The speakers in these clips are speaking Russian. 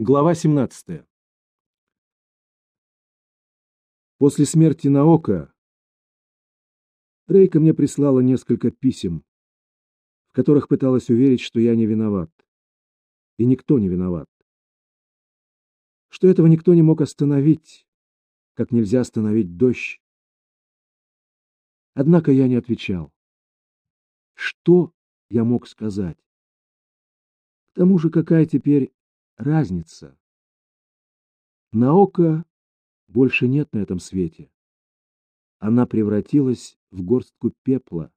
Глава 17. После смерти Наока Рейка мне прислала несколько писем, в которых пыталась уверить, что я не виноват. И никто не виноват. Что этого никто не мог остановить, как нельзя остановить дождь. Однако я не отвечал. Что я мог сказать? К тому же какая теперь разница. Наока больше нет на этом свете. Она превратилась в горстку пепла.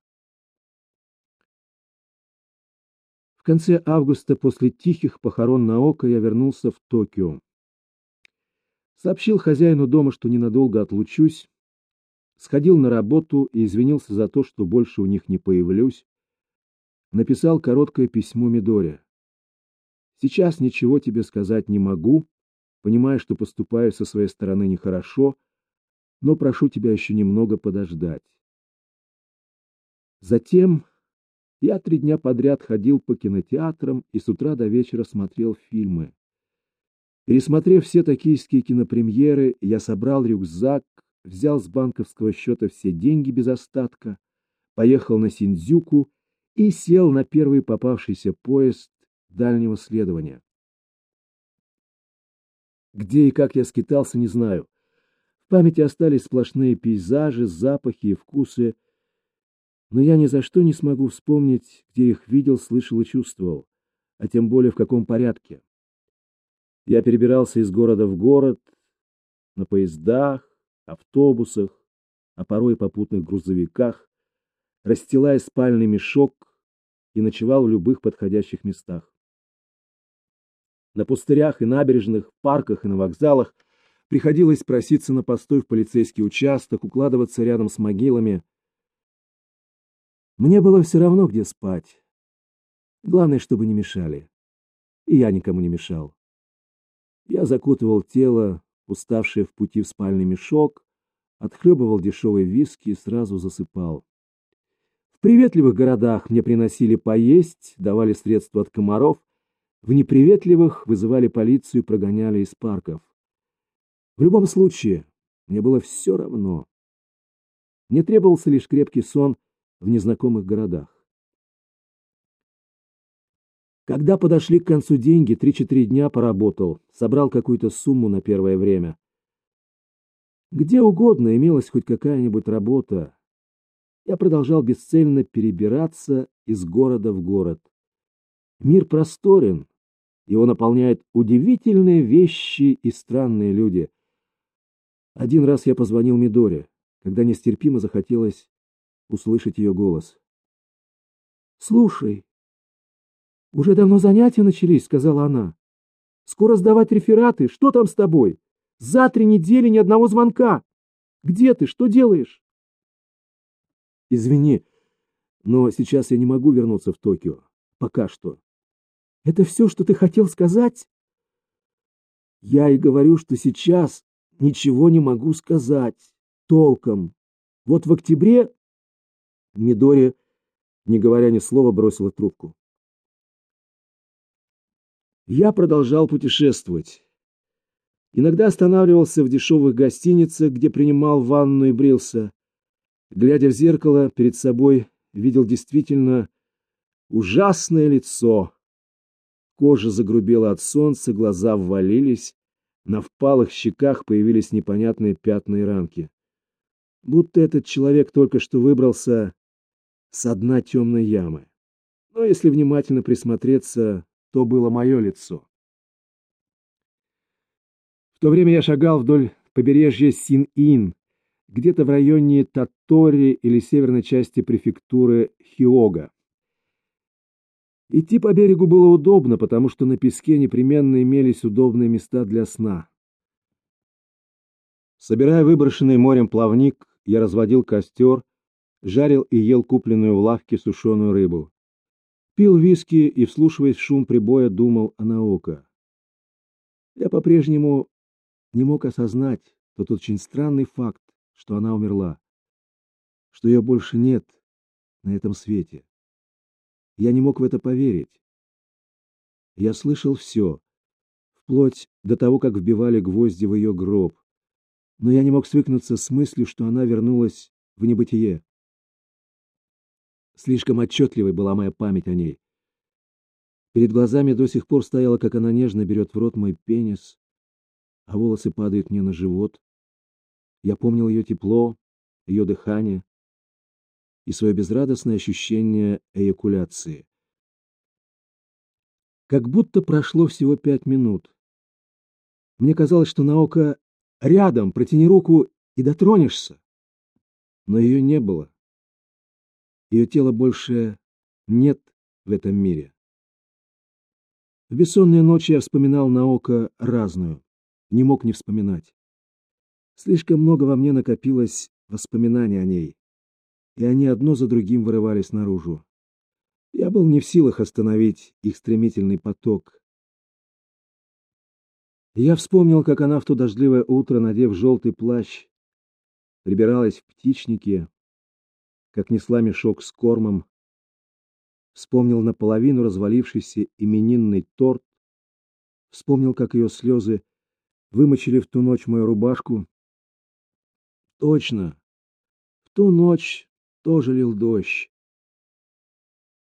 В конце августа после тихих похорон Наока я вернулся в Токио. Сообщил хозяину дома, что ненадолго отлучусь, сходил на работу и извинился за то, что больше у них не появлюсь. Написал короткое письмо Мидоре. Сейчас ничего тебе сказать не могу, понимая, что поступаю со своей стороны нехорошо, но прошу тебя еще немного подождать. Затем я три дня подряд ходил по кинотеатрам и с утра до вечера смотрел фильмы. Пересмотрев все токийские кинопремьеры, я собрал рюкзак, взял с банковского счета все деньги без остатка, поехал на Синдзюку и сел на первый попавшийся поезд дальнего следования. Где и как я скитался, не знаю. В памяти остались сплошные пейзажи, запахи и вкусы, но я ни за что не смогу вспомнить, где их видел, слышал и чувствовал, а тем более в каком порядке. Я перебирался из города в город, на поездах, автобусах, а порой попутных грузовиках, расстилая спальный мешок и ночевал в любых подходящих местах. На пустырях и набережных, парках и на вокзалах приходилось проситься на постой в полицейский участок, укладываться рядом с могилами. Мне было все равно, где спать. Главное, чтобы не мешали. И я никому не мешал. Я закутывал тело, уставшее в пути в спальный мешок, отхлебывал дешевый виски и сразу засыпал. В приветливых городах мне приносили поесть, давали средства от комаров, в неприветливых вызывали полицию прогоняли из парков. В любом случае, мне было все равно. Мне требовался лишь крепкий сон в незнакомых городах. Когда подошли к концу деньги, три-четыре дня поработал, собрал какую-то сумму на первое время. Где угодно имелась хоть какая-нибудь работа. Я продолжал бесцельно перебираться из города в город. Мир просторен, его наполняют удивительные вещи и странные люди. Один раз я позвонил Мидоре, когда нестерпимо захотелось услышать ее голос. «Слушай, уже давно занятия начались», — сказала она. «Скоро сдавать рефераты. Что там с тобой? За три недели ни одного звонка. Где ты? Что делаешь?» «Извини, но сейчас я не могу вернуться в Токио. Пока что. Это все, что ты хотел сказать? Я и говорю, что сейчас ничего не могу сказать. Толком. Вот в октябре... Мидори, не говоря ни слова, бросила трубку. Я продолжал путешествовать. Иногда останавливался в дешевых гостиницах, где принимал ванну и брился. Глядя в зеркало, перед собой видел действительно ужасное лицо, Кожа загрубела от солнца, глаза ввалились, на впалых щеках появились непонятные пятна и ранки. Будто этот человек только что выбрался с дна темной ямы. Но если внимательно присмотреться, то было мое лицо. В то время я шагал вдоль побережья Син-Ин, где-то в районе Татори или северной части префектуры Хиога. Идти по берегу было удобно, потому что на песке непременно имелись удобные места для сна. Собирая выброшенный морем плавник, я разводил костер, жарил и ел купленную в лавке сушеную рыбу. Пил виски и, вслушиваясь в шум прибоя, думал о Наока. Я по-прежнему не мог осознать тот очень странный факт, что она умерла, что ее больше нет на этом свете. Я не мог в это поверить. Я слышал все, вплоть до того, как вбивали гвозди в ее гроб. Но я не мог свыкнуться с мыслью, что она вернулась в небытие. Слишком отчетливой была моя память о ней. Перед глазами до сих пор стояла, как она нежно берет в рот мой пенис, а волосы падают мне на живот. Я помнил ее тепло, ее дыхание и свое безрадостное ощущение эякуляции. Как будто прошло всего пять минут. Мне казалось, что Наока рядом, протяни руку и дотронешься. Но ее не было. Ее тело больше нет в этом мире. В бессонные ночи я вспоминал Наока разную, не мог не вспоминать. Слишком много во мне накопилось воспоминаний о ней, и они одно за другим вырывались наружу. Я был не в силах остановить их стремительный поток. Я вспомнил, как она в то дождливое утро, надев желтый плащ, прибиралась в птичнике, как несла мешок с кормом, вспомнил наполовину развалившийся именинный торт, вспомнил, как ее слезы вымочили в ту ночь мою рубашку. Точно, в ту ночь тоже лил дождь.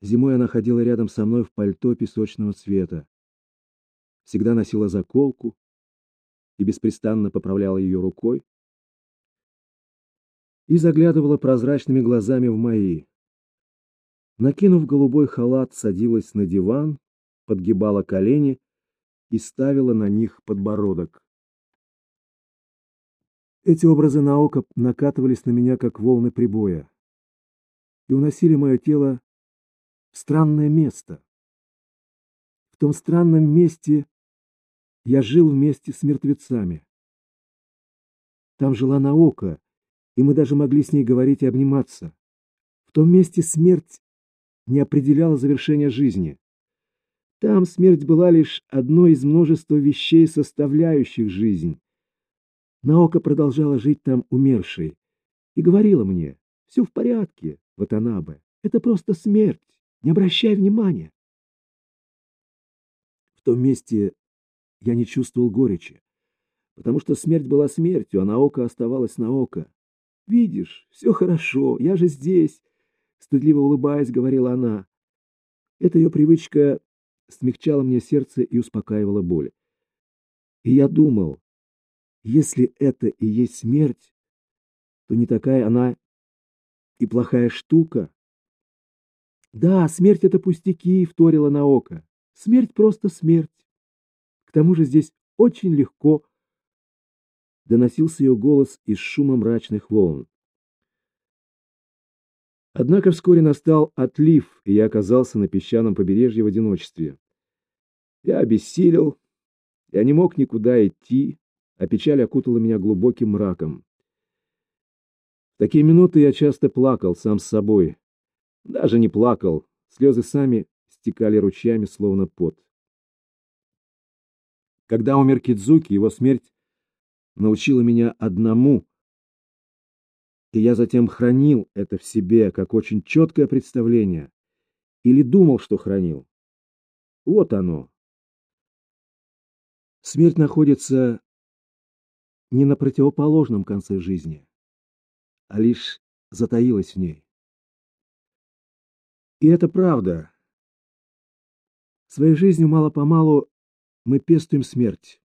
Зимой она ходила рядом со мной в пальто песочного цвета. Всегда носила заколку и беспрестанно поправляла ее рукой. И заглядывала прозрачными глазами в мои. Накинув голубой халат, садилась на диван, подгибала колени и ставила на них подбородок. Эти образы на око накатывались на меня, как волны прибоя, и уносили мое тело странное место. В том странном месте я жил вместе с мертвецами. Там жила Наока, и мы даже могли с ней говорить и обниматься. В том месте смерть не определяла завершение жизни. Там смерть была лишь одной из множества вещей, составляющих жизнь. Наока продолжала жить там умершей и говорила мне, все в порядке, Ватанабе, это просто смерть. Не обращай внимания. В том месте я не чувствовал горечи, потому что смерть была смертью, а Наока оставалась Наока. Видишь, все хорошо, я же здесь, стыдливо улыбаясь, говорила она. Эта ее привычка смягчала мне сердце и успокаивала боль. И я думал, если это и есть смерть, то не такая она и плохая штука, да, смерть — это пустяки, — вторила на око. Смерть — просто смерть. К тому же здесь очень легко. Доносился ее голос из шума мрачных волн. Однако вскоре настал отлив, и я оказался на песчаном побережье в одиночестве. Я обессилел, я не мог никуда идти, а печаль окутала меня глубоким мраком. Такие минуты я часто плакал сам с собой, даже не плакал, слезы сами стекали ручьями, словно пот. Когда умер Кидзуки, его смерть научила меня одному, и я затем хранил это в себе как очень четкое представление, или думал, что хранил. Вот оно. Смерть находится не на противоположном конце жизни, а лишь затаилась в ней. И это правда. Своей жизнью мало-помалу мы пестуем смерть.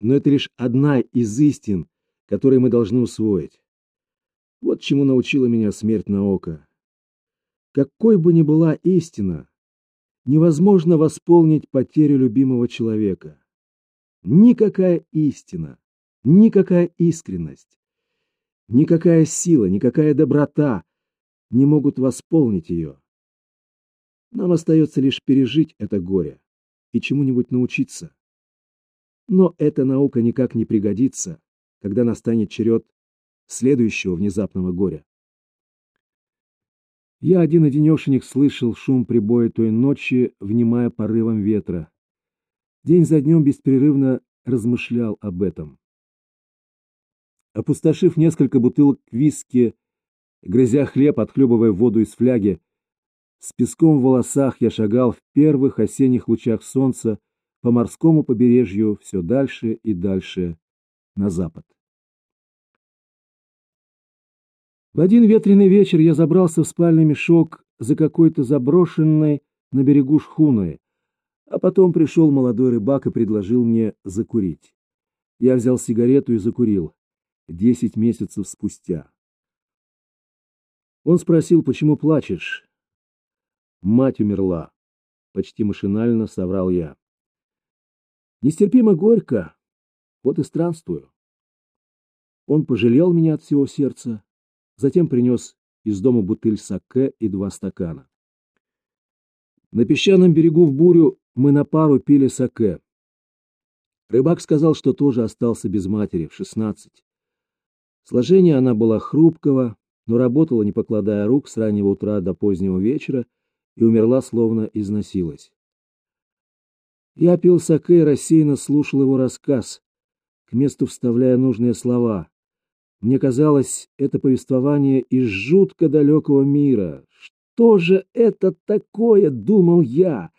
Но это лишь одна из истин, которые мы должны усвоить. Вот чему научила меня смерть на око. Какой бы ни была истина, невозможно восполнить потерю любимого человека. Никакая истина, никакая искренность, никакая сила, никакая доброта не могут восполнить ее. Нам остается лишь пережить это горе и чему-нибудь научиться. Но эта наука никак не пригодится, когда настанет черед следующего внезапного горя. Я один-одинешенек слышал шум прибоя той ночи, внимая порывом ветра. День за днем беспрерывно размышлял об этом. Опустошив несколько бутылок виски Грызя хлеб, отхлебывая воду из фляги, с песком в волосах я шагал в первых осенних лучах солнца по морскому побережью все дальше и дальше на запад. В один ветреный вечер я забрался в спальный мешок за какой-то заброшенной на берегу шхуной, а потом пришел молодой рыбак и предложил мне закурить. Я взял сигарету и закурил. Десять месяцев спустя. Он спросил, почему плачешь? Мать умерла. Почти машинально соврал я. Нестерпимо горько. Вот и странствую. Он пожалел меня от всего сердца, затем принес из дома бутыль саке и два стакана. На песчаном берегу в бурю мы на пару пили саке. Рыбак сказал, что тоже остался без матери в шестнадцать. Сложение она была хрупкого, но работала, не покладая рук, с раннего утра до позднего вечера и умерла, словно износилась. Я пил саке и рассеянно слушал его рассказ, к месту вставляя нужные слова. Мне казалось, это повествование из жутко далекого мира. Что же это такое, думал я,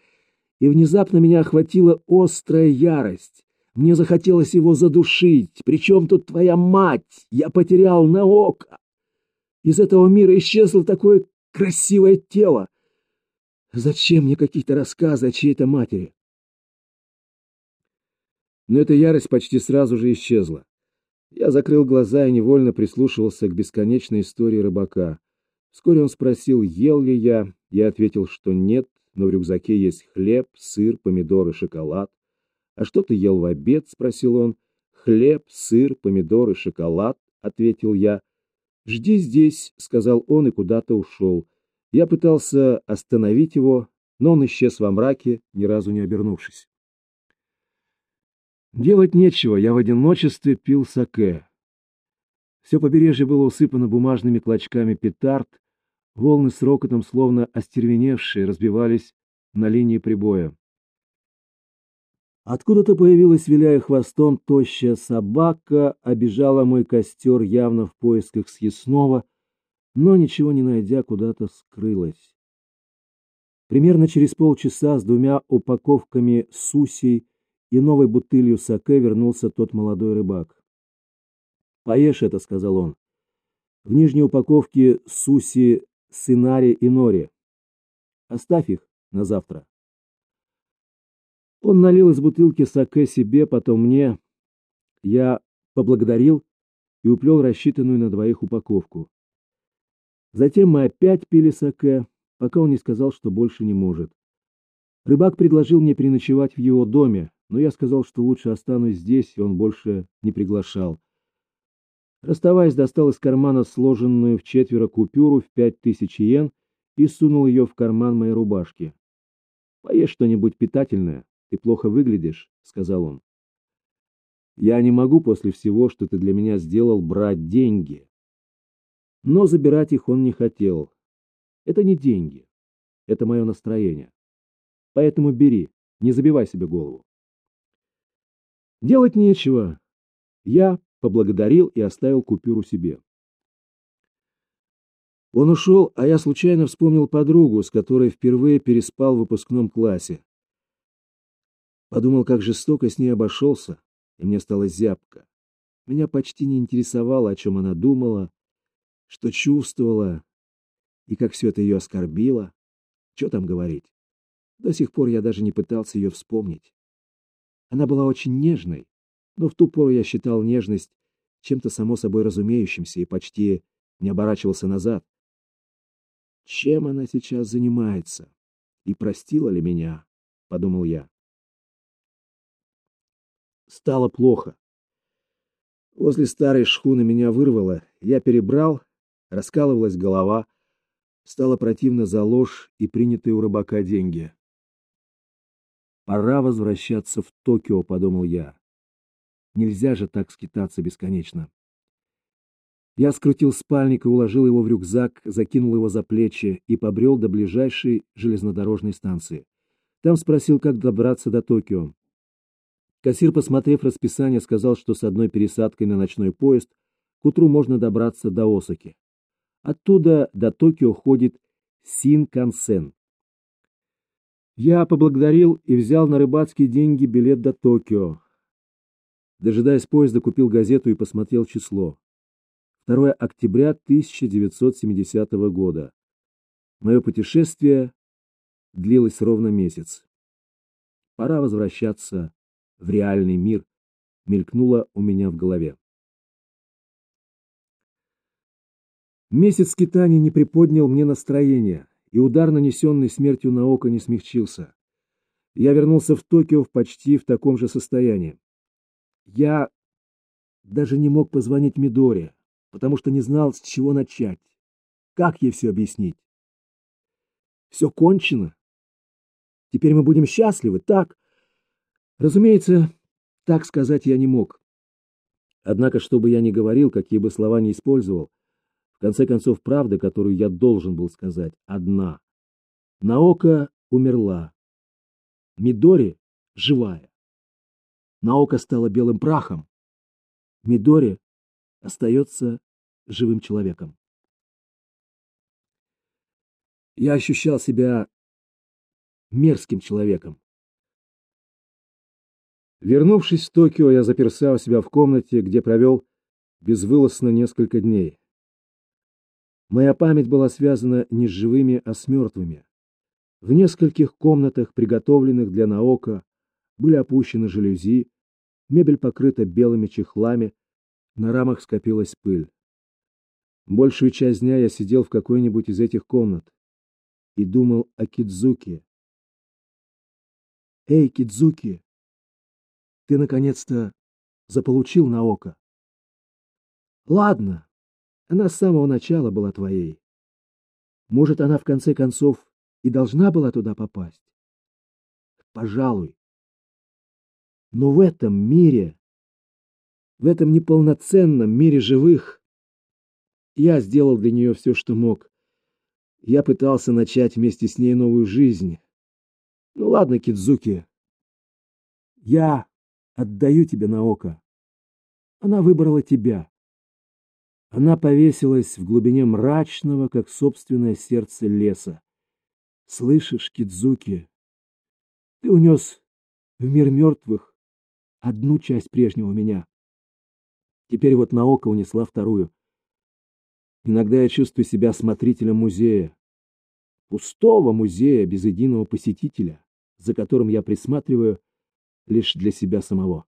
и внезапно меня охватила острая ярость. Мне захотелось его задушить. Причем тут твоя мать? Я потерял на око. Из этого мира исчезло такое красивое тело. Зачем мне какие-то рассказы о чьей-то матери? Но эта ярость почти сразу же исчезла. Я закрыл глаза и невольно прислушивался к бесконечной истории рыбака. Вскоре он спросил, ел ли я. Я ответил, что нет, но в рюкзаке есть хлеб, сыр, помидоры, шоколад. «А что ты ел в обед?» — спросил он. «Хлеб, сыр, помидоры, шоколад», — ответил я. «Жди здесь», — сказал он и куда-то ушел. Я пытался остановить его, но он исчез во мраке, ни разу не обернувшись. Делать нечего, я в одиночестве пил саке. Все побережье было усыпано бумажными клочками петард, волны с рокотом, словно остервеневшие, разбивались на линии прибоя. Откуда-то появилась, виляя хвостом, тощая собака, обижала мой костер явно в поисках съестного, но, ничего не найдя, куда-то скрылась. Примерно через полчаса с двумя упаковками сусей и новой бутылью саке вернулся тот молодой рыбак. «Поешь это», — сказал он. «В нижней упаковке суси, сынари и нори. Оставь их на завтра». Он налил из бутылки саке себе, потом мне. Я поблагодарил и уплел рассчитанную на двоих упаковку. Затем мы опять пили саке, пока он не сказал, что больше не может. Рыбак предложил мне переночевать в его доме, но я сказал, что лучше останусь здесь, и он больше не приглашал. Расставаясь, достал из кармана сложенную в четверо купюру в пять тысяч йен и сунул ее в карман моей рубашки. «Поешь что-нибудь питательное». Ты плохо выглядишь, — сказал он. Я не могу после всего, что ты для меня сделал, брать деньги. Но забирать их он не хотел. Это не деньги. Это мое настроение. Поэтому бери, не забивай себе голову. Делать нечего. Я поблагодарил и оставил купюру себе. Он ушел, а я случайно вспомнил подругу, с которой впервые переспал в выпускном классе. Подумал, как жестоко с ней обошелся, и мне стало зябко. Меня почти не интересовало, о чем она думала, что чувствовала, и как все это ее оскорбило. Что там говорить? До сих пор я даже не пытался ее вспомнить. Она была очень нежной, но в ту пору я считал нежность чем-то само собой разумеющимся и почти не оборачивался назад. Чем она сейчас занимается? И простила ли меня? — подумал я стало плохо. Возле старой шхуны меня вырвало, я перебрал, раскалывалась голова, стало противно за ложь и принятые у рыбака деньги. «Пора возвращаться в Токио», — подумал я. «Нельзя же так скитаться бесконечно». Я скрутил спальник и уложил его в рюкзак, закинул его за плечи и побрел до ближайшей железнодорожной станции. Там спросил, как добраться до Токио. Кассир, посмотрев расписание, сказал, что с одной пересадкой на ночной поезд к утру можно добраться до Осаки. Оттуда до Токио ходит Синкансен. Я поблагодарил и взял на рыбацкие деньги билет до Токио. Дожидаясь поезда, купил газету и посмотрел число. 2 октября 1970 года. Мое путешествие длилось ровно месяц. Пора возвращаться в реальный мир, мелькнуло у меня в голове. Месяц скитаний не приподнял мне настроение и удар, нанесенный смертью на око, не смягчился. Я вернулся в Токио почти в таком же состоянии. Я даже не мог позвонить Мидоре, потому что не знал, с чего начать. Как ей все объяснить? Все кончено. Теперь мы будем счастливы, так? Разумеется, так сказать я не мог. Однако, что бы я ни говорил, какие бы слова ни использовал, в конце концов, правда, которую я должен был сказать, одна. Наока умерла. Мидори живая. Наока стала белым прахом. Мидори остается живым человеком. Я ощущал себя мерзким человеком. Вернувшись в Токио, я заперся у себя в комнате, где провел безвылазно несколько дней. Моя память была связана не с живыми, а с мертвыми. В нескольких комнатах, приготовленных для Наока, были опущены жалюзи, мебель покрыта белыми чехлами, на рамах скопилась пыль. Большую часть дня я сидел в какой-нибудь из этих комнат и думал о Кидзуке. «Эй, Кидзуки, ты наконец-то заполучил Наока?» «Ладно, она с самого начала была твоей. Может, она в конце концов и должна была туда попасть? Пожалуй. Но в этом мире, в этом неполноценном мире живых, я сделал для нее все, что мог. Я пытался начать вместе с ней новую жизнь. Ну ладно, Кидзуки, я отдаю тебе на око. Она выбрала тебя. Она повесилась в глубине мрачного, как собственное сердце леса. Слышишь, Кидзуки, ты унес в мир мертвых одну часть прежнего меня. Теперь вот наука унесла вторую. Иногда я чувствую себя смотрителем музея. Пустого музея без единого посетителя, за которым я присматриваю лишь для себя самого.